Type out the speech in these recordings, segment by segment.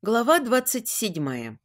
Глава 27.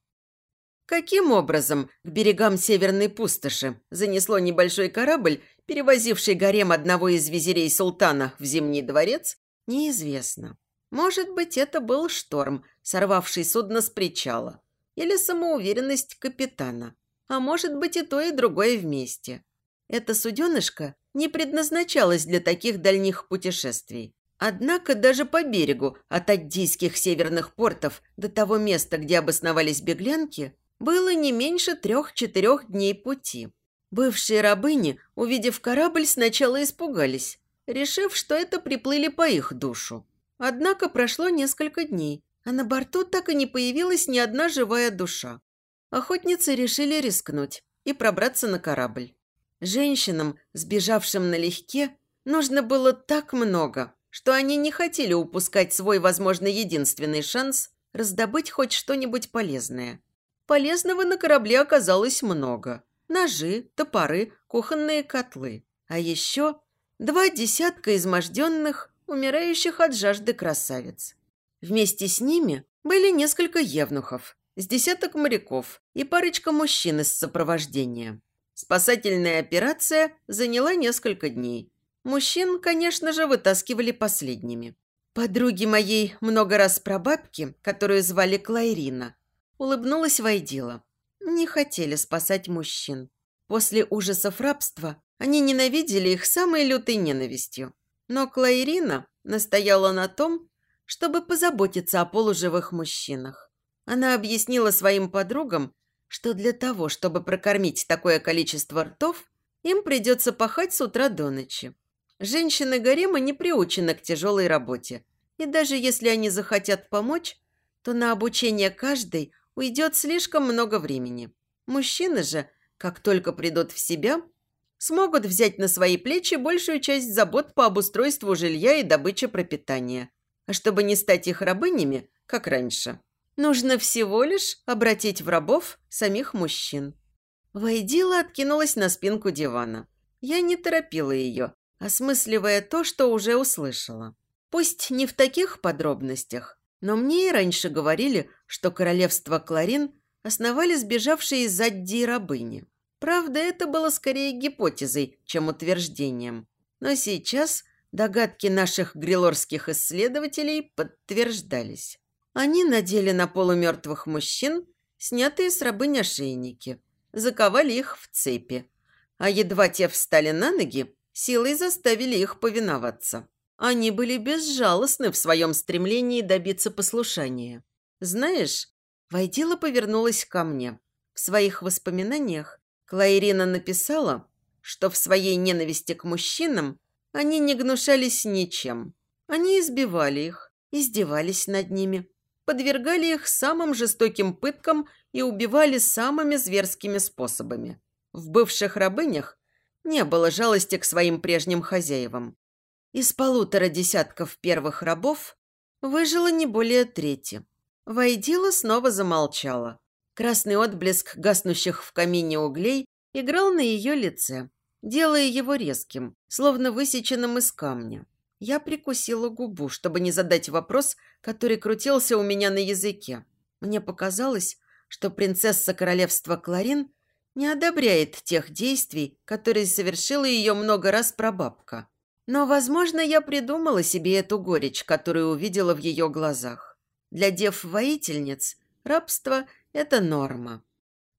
Каким образом к берегам Северной пустоши занесло небольшой корабль, перевозивший гарем одного из визирей султана в Зимний дворец, неизвестно. Может быть, это был шторм, сорвавший судно с причала, или самоуверенность капитана, а может быть и то, и другое вместе. Это суденышко не предназначалось для таких дальних путешествий. Однако даже по берегу от аддийских северных портов до того места, где обосновались беглянки, было не меньше трех-четырех дней пути. Бывшие рабыни, увидев корабль, сначала испугались, решив, что это приплыли по их душу. Однако прошло несколько дней, а на борту так и не появилась ни одна живая душа. Охотницы решили рискнуть и пробраться на корабль. Женщинам, сбежавшим налегке, нужно было так много, что они не хотели упускать свой, возможно, единственный шанс раздобыть хоть что-нибудь полезное. Полезного на корабле оказалось много. Ножи, топоры, кухонные котлы. А еще два десятка изможденных, умирающих от жажды красавиц. Вместе с ними были несколько евнухов, с десяток моряков и парочка мужчин из сопровождения. Спасательная операция заняла несколько дней. Мужчин, конечно же, вытаскивали последними. Подруги моей много раз прабабки, которую звали Клайрина, улыбнулась Войдила. Не хотели спасать мужчин. После ужасов рабства они ненавидели их самой лютой ненавистью. Но Клайрина настояла на том, чтобы позаботиться о полуживых мужчинах. Она объяснила своим подругам, что для того, чтобы прокормить такое количество ртов, им придется пахать с утра до ночи. Женщины гарема не приучены к тяжелой работе. И даже если они захотят помочь, то на обучение каждой уйдет слишком много времени. Мужчины же, как только придут в себя, смогут взять на свои плечи большую часть забот по обустройству жилья и добыче пропитания. А чтобы не стать их рабынями, как раньше, нужно всего лишь обратить в рабов самих мужчин. Войдила откинулась на спинку дивана. Я не торопила ее, осмысливая то, что уже услышала. Пусть не в таких подробностях, но мне и раньше говорили, что королевство Кларин основали сбежавшие из Адди рабыни. Правда, это было скорее гипотезой, чем утверждением. Но сейчас догадки наших грилорских исследователей подтверждались. Они надели на полумертвых мужчин снятые с рабынь ошейники, заковали их в цепи, а едва те встали на ноги, силой заставили их повиноваться. Они были безжалостны в своем стремлении добиться послушания. Знаешь, Войдила повернулась ко мне. В своих воспоминаниях Клайрина написала, что в своей ненависти к мужчинам они не гнушались ничем. Они избивали их, издевались над ними, подвергали их самым жестоким пыткам и убивали самыми зверскими способами. В бывших рабынях не было жалости к своим прежним хозяевам. Из полутора десятков первых рабов выжило не более трети. Войдила снова замолчала. Красный отблеск гаснущих в камине углей играл на ее лице, делая его резким, словно высеченным из камня. Я прикусила губу, чтобы не задать вопрос, который крутился у меня на языке. Мне показалось, что принцесса королевства Кларин не одобряет тех действий, которые совершила ее много раз прабабка. Но, возможно, я придумала себе эту горечь, которую увидела в ее глазах. Для дев-воительниц рабство – это норма.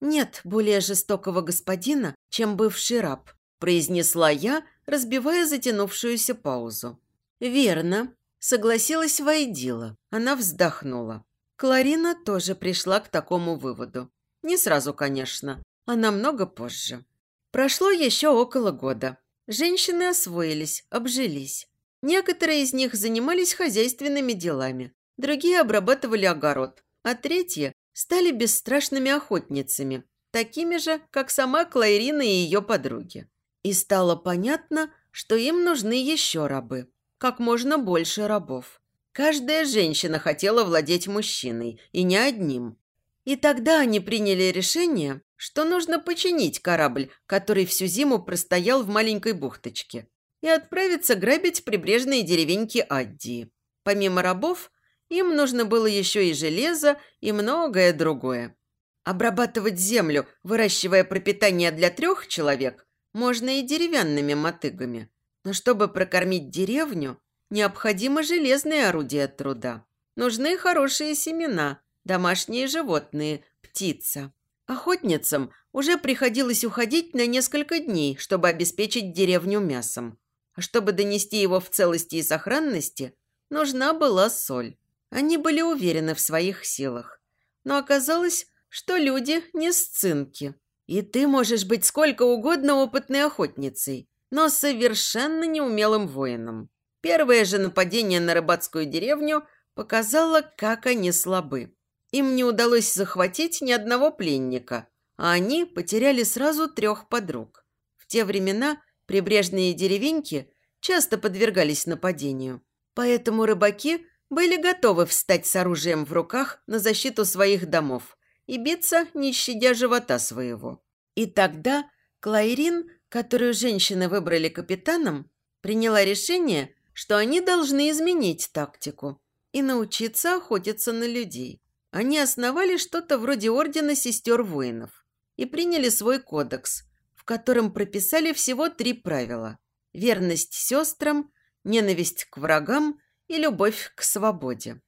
«Нет более жестокого господина, чем бывший раб», – произнесла я, разбивая затянувшуюся паузу. «Верно», – согласилась Вайдила. Она вздохнула. Кларина тоже пришла к такому выводу. Не сразу, конечно, а намного позже. Прошло еще около года. Женщины освоились, обжились. Некоторые из них занимались хозяйственными делами, другие обрабатывали огород, а третьи стали бесстрашными охотницами, такими же, как сама Клайрина и ее подруги. И стало понятно, что им нужны еще рабы, как можно больше рабов. Каждая женщина хотела владеть мужчиной, и не одним. И тогда они приняли решение, что нужно починить корабль, который всю зиму простоял в маленькой бухточке, и отправиться грабить прибрежные деревеньки Аддии. Помимо рабов, Им нужно было еще и железо, и многое другое. Обрабатывать землю, выращивая пропитание для трех человек, можно и деревянными мотыгами. Но чтобы прокормить деревню, необходимо железное орудие труда. Нужны хорошие семена, домашние животные, птица. Охотницам уже приходилось уходить на несколько дней, чтобы обеспечить деревню мясом. А чтобы донести его в целости и сохранности, нужна была соль. Они были уверены в своих силах. Но оказалось, что люди не сцинки. И ты можешь быть сколько угодно опытной охотницей, но совершенно неумелым воином. Первое же нападение на рыбацкую деревню показало, как они слабы. Им не удалось захватить ни одного пленника, а они потеряли сразу трех подруг. В те времена прибрежные деревеньки часто подвергались нападению, поэтому рыбаки были готовы встать с оружием в руках на защиту своих домов и биться, не щадя живота своего. И тогда Клайрин, которую женщины выбрали капитаном, приняла решение, что они должны изменить тактику и научиться охотиться на людей. Они основали что-то вроде Ордена Сестер Воинов и приняли свой кодекс, в котором прописали всего три правила – верность сестрам, ненависть к врагам и любовь к свободе.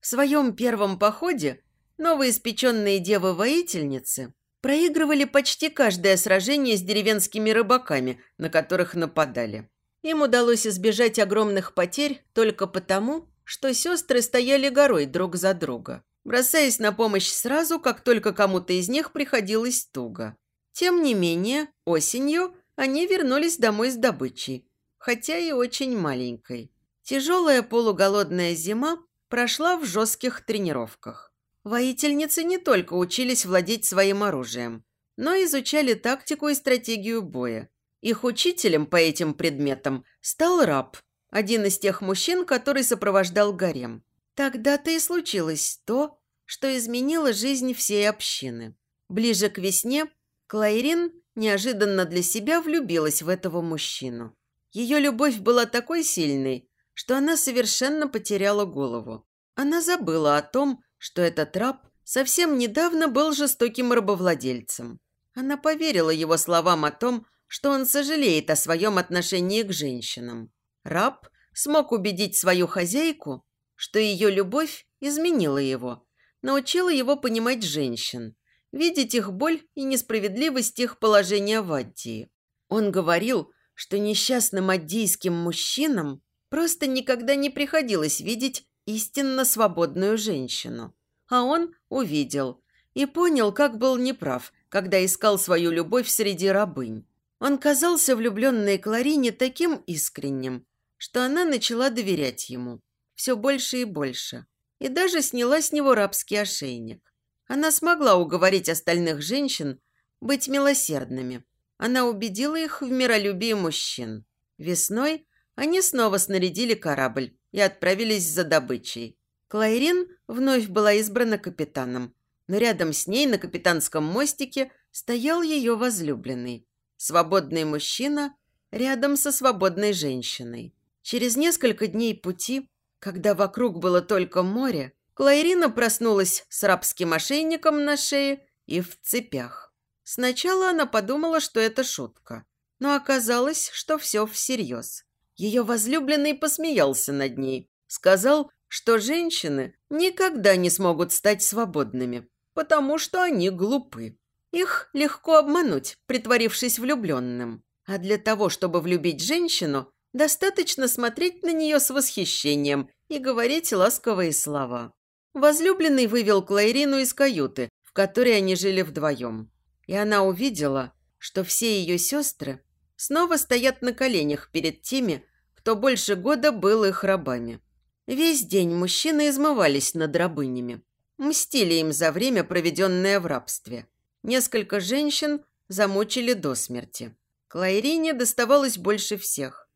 В своем первом походе новоиспеченные девы-воительницы проигрывали почти каждое сражение с деревенскими рыбаками, на которых нападали. Им удалось избежать огромных потерь только потому, что сестры стояли горой друг за друга бросаясь на помощь сразу, как только кому-то из них приходилось туго. Тем не менее, осенью они вернулись домой с добычей, хотя и очень маленькой. Тяжелая полуголодная зима прошла в жестких тренировках. Воительницы не только учились владеть своим оружием, но изучали тактику и стратегию боя. Их учителем по этим предметам стал раб, один из тех мужчин, который сопровождал гарем. Тогда-то и случилось то, что изменило жизнь всей общины. Ближе к весне Клайрин неожиданно для себя влюбилась в этого мужчину. Ее любовь была такой сильной, что она совершенно потеряла голову. Она забыла о том, что этот раб совсем недавно был жестоким рабовладельцем. Она поверила его словам о том, что он сожалеет о своем отношении к женщинам. Раб смог убедить свою хозяйку, что ее любовь изменила его, научила его понимать женщин, видеть их боль и несправедливость их положения в Аддии. Он говорил, что несчастным аддийским мужчинам просто никогда не приходилось видеть истинно свободную женщину. А он увидел и понял, как был неправ, когда искал свою любовь среди рабынь. Он казался влюбленной Кларине таким искренним, что она начала доверять ему все больше и больше. И даже сняла с него рабский ошейник. Она смогла уговорить остальных женщин быть милосердными. Она убедила их в миролюбии мужчин. Весной они снова снарядили корабль и отправились за добычей. Клайрин вновь была избрана капитаном, но рядом с ней на капитанском мостике стоял ее возлюбленный. Свободный мужчина рядом со свободной женщиной. Через несколько дней пути когда вокруг было только море, Клайрина проснулась с рабским ошейником на шее и в цепях. Сначала она подумала, что это шутка, но оказалось, что все всерьез. Ее возлюбленный посмеялся над ней, сказал, что женщины никогда не смогут стать свободными, потому что они глупы. Их легко обмануть, притворившись влюбленным. А для того, чтобы влюбить женщину, Достаточно смотреть на нее с восхищением и говорить ласковые слова. Возлюбленный вывел Клайрину из каюты, в которой они жили вдвоем. И она увидела, что все ее сестры снова стоят на коленях перед теми, кто больше года был их рабами. Весь день мужчины измывались над рабынями, мстили им за время, проведенное в рабстве. Несколько женщин замучили до смерти. Клайрине доставалось больше всех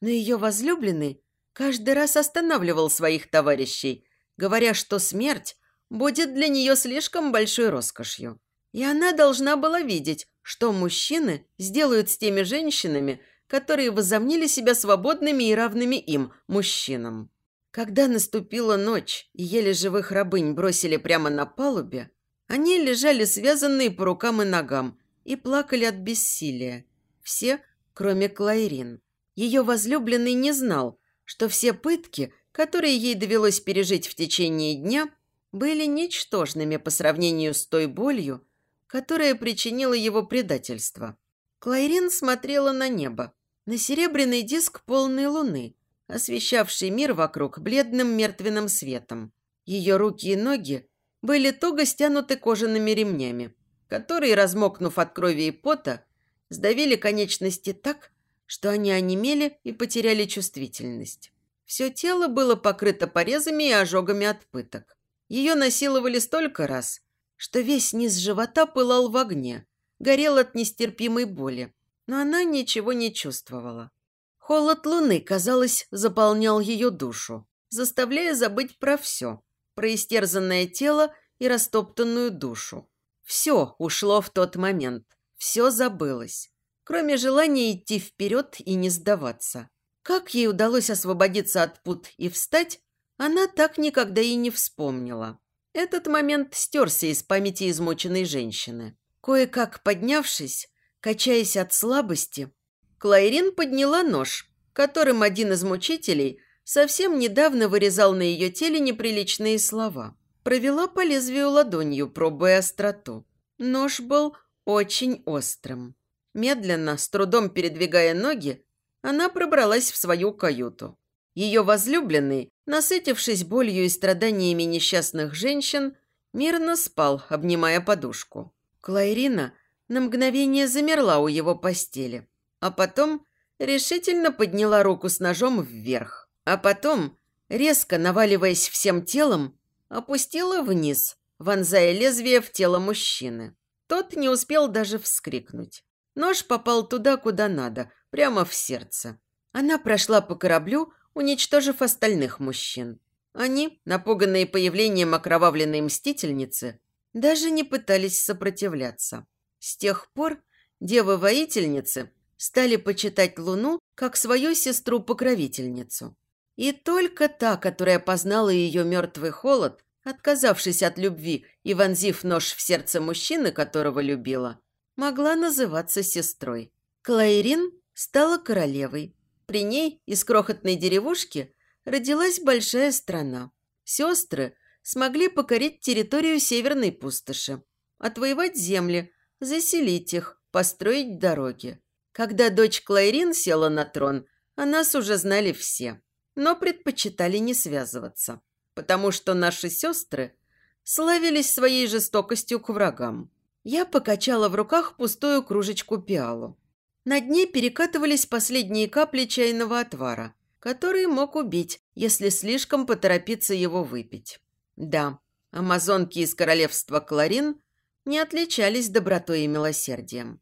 но ее возлюбленный каждый раз останавливал своих товарищей, говоря, что смерть будет для нее слишком большой роскошью. И она должна была видеть, что мужчины сделают с теми женщинами, которые возомнили себя свободными и равными им, мужчинам. Когда наступила ночь и еле живых рабынь бросили прямо на палубе, они лежали связанные по рукам и ногам и плакали от бессилия. Все, кроме Клайрин. Ее возлюбленный не знал, что все пытки, которые ей довелось пережить в течение дня, были ничтожными по сравнению с той болью, которая причинила его предательство. Клайрин смотрела на небо, на серебряный диск полной луны, освещавший мир вокруг бледным мертвенным светом. Ее руки и ноги были туго стянуты кожаными ремнями, которые, размокнув от крови и пота, сдавили конечности так, что они онемели и потеряли чувствительность. Все тело было покрыто порезами и ожогами от пыток. Ее насиловали столько раз, что весь низ живота пылал в огне, горел от нестерпимой боли, но она ничего не чувствовала. Холод луны, казалось, заполнял ее душу, заставляя забыть про все, про истерзанное тело и растоптанную душу. Все ушло в тот момент, все забылось, кроме желания идти вперед и не сдаваться. Как ей удалось освободиться от пут и встать, она так никогда и не вспомнила. Этот момент стерся из памяти измученной женщины. Кое-как поднявшись, качаясь от слабости, Клайрин подняла нож, которым один из мучителей совсем недавно вырезал на ее теле неприличные слова. Провела по лезвию ладонью, пробуя остроту. Нож был очень острым. Медленно, с трудом передвигая ноги, она пробралась в свою каюту. Ее возлюбленный, насытившись болью и страданиями несчастных женщин, мирно спал, обнимая подушку. Клайрина на мгновение замерла у его постели а потом решительно подняла руку с ножом вверх, а потом, резко наваливаясь всем телом, опустила вниз, вонзая лезвие в тело мужчины. Тот не успел даже вскрикнуть. Нож попал туда, куда надо, прямо в сердце. Она прошла по кораблю, уничтожив остальных мужчин. Они, напуганные появлением окровавленной мстительницы, даже не пытались сопротивляться. С тех пор девы-воительницы стали почитать Луну как свою сестру-покровительницу. И только та, которая познала ее мертвый холод, отказавшись от любви и вонзив нож в сердце мужчины, которого любила, могла называться сестрой. Клайрин стала королевой. При ней из крохотной деревушки родилась большая страна. Сестры смогли покорить территорию Северной пустоши, отвоевать земли, заселить их, построить дороги. Когда дочь Клайрин села на трон, о нас уже знали все, но предпочитали не связываться, потому что наши сестры славились своей жестокостью к врагам. Я покачала в руках пустую кружечку пиалу. На дне перекатывались последние капли чайного отвара, который мог убить, если слишком поторопиться его выпить. Да, амазонки из королевства Кларин не отличались добротой и милосердием.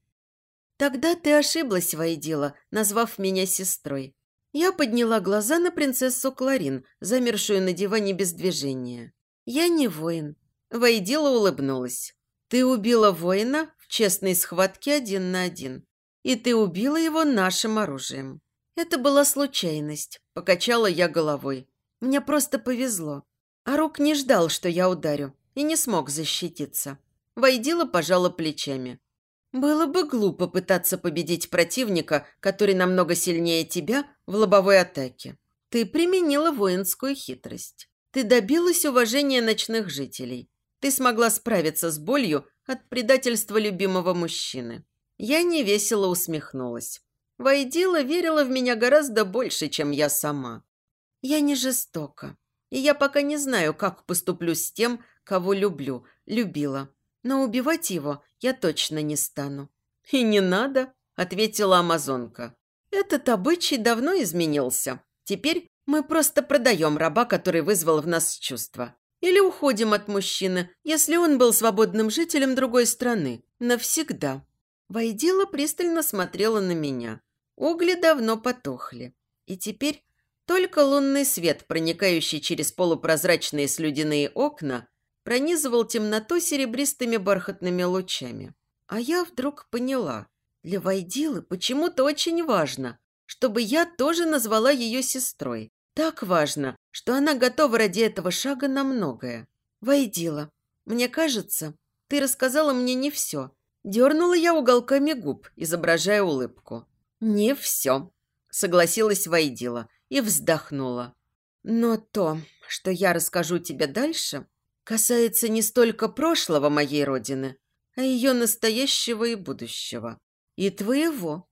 «Тогда ты ошиблась, Вайдила, назвав меня сестрой». Я подняла глаза на принцессу Кларин, замершую на диване без движения. «Я не воин». Вайдила улыбнулась. «Ты убила воина в честной схватке один на один. И ты убила его нашим оружием». «Это была случайность», – покачала я головой. «Мне просто повезло. А Рук не ждал, что я ударю, и не смог защититься». Вайдила пожала плечами. Было бы глупо пытаться победить противника, который намного сильнее тебя, в лобовой атаке. Ты применила воинскую хитрость. Ты добилась уважения ночных жителей. Ты смогла справиться с болью от предательства любимого мужчины. Я невесело усмехнулась. Войдила верила в меня гораздо больше, чем я сама. Я не жестока. И я пока не знаю, как поступлю с тем, кого люблю, любила но убивать его я точно не стану». «И не надо», – ответила амазонка. «Этот обычай давно изменился. Теперь мы просто продаем раба, который вызвал в нас чувства. Или уходим от мужчины, если он был свободным жителем другой страны. Навсегда». Войдила пристально смотрела на меня. Угли давно потухли. И теперь только лунный свет, проникающий через полупрозрачные слюдяные окна, пронизывал темноту серебристыми бархатными лучами. А я вдруг поняла, для Вайдилы почему-то очень важно, чтобы я тоже назвала ее сестрой. Так важно, что она готова ради этого шага на многое. «Войдила. Мне кажется, ты рассказала мне не все». Дернула я уголками губ, изображая улыбку. «Не все», — согласилась Войдила и вздохнула. «Но то, что я расскажу тебе дальше, касается не столько прошлого моей родины, а ее настоящего и будущего. И твоего.